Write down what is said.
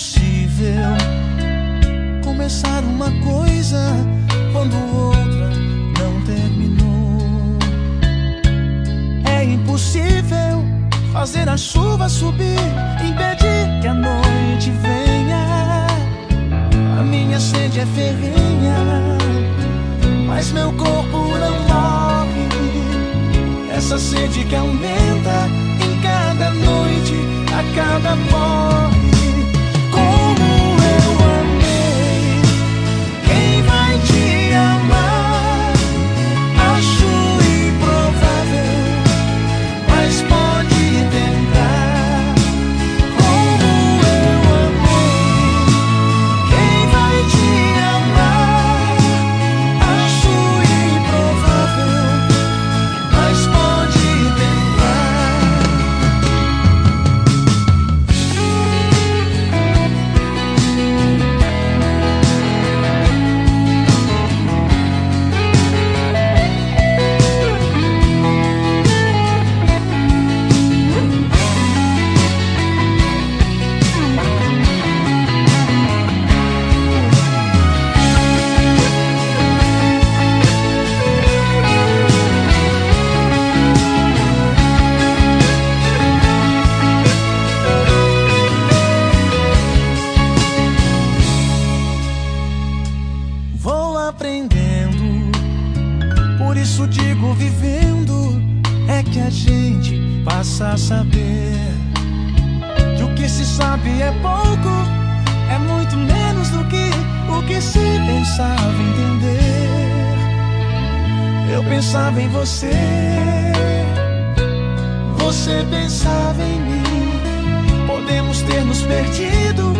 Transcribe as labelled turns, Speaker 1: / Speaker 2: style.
Speaker 1: impossível começar uma coisa quando outra não terminou. É impossível fazer a chuva subir, impedir que a noite venha. A minha sede é ferrenha, mas meu corpo não morre. Essa sede que em aprendendo. Por isso digo vivendo, é que a gente passa a saber que o que se sabe é pouco, é muito menos do que o que se pensava entender. Eu pensava em você, você pensava em mim. Podemos ter nos perdido